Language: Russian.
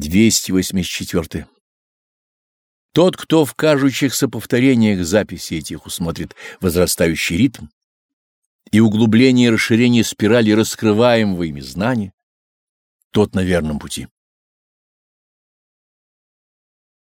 284. Тот, кто в кажущихся повторениях записи этих усмотрит возрастающий ритм и углубление и расширение спирали раскрываемого ими знания, тот на верном пути.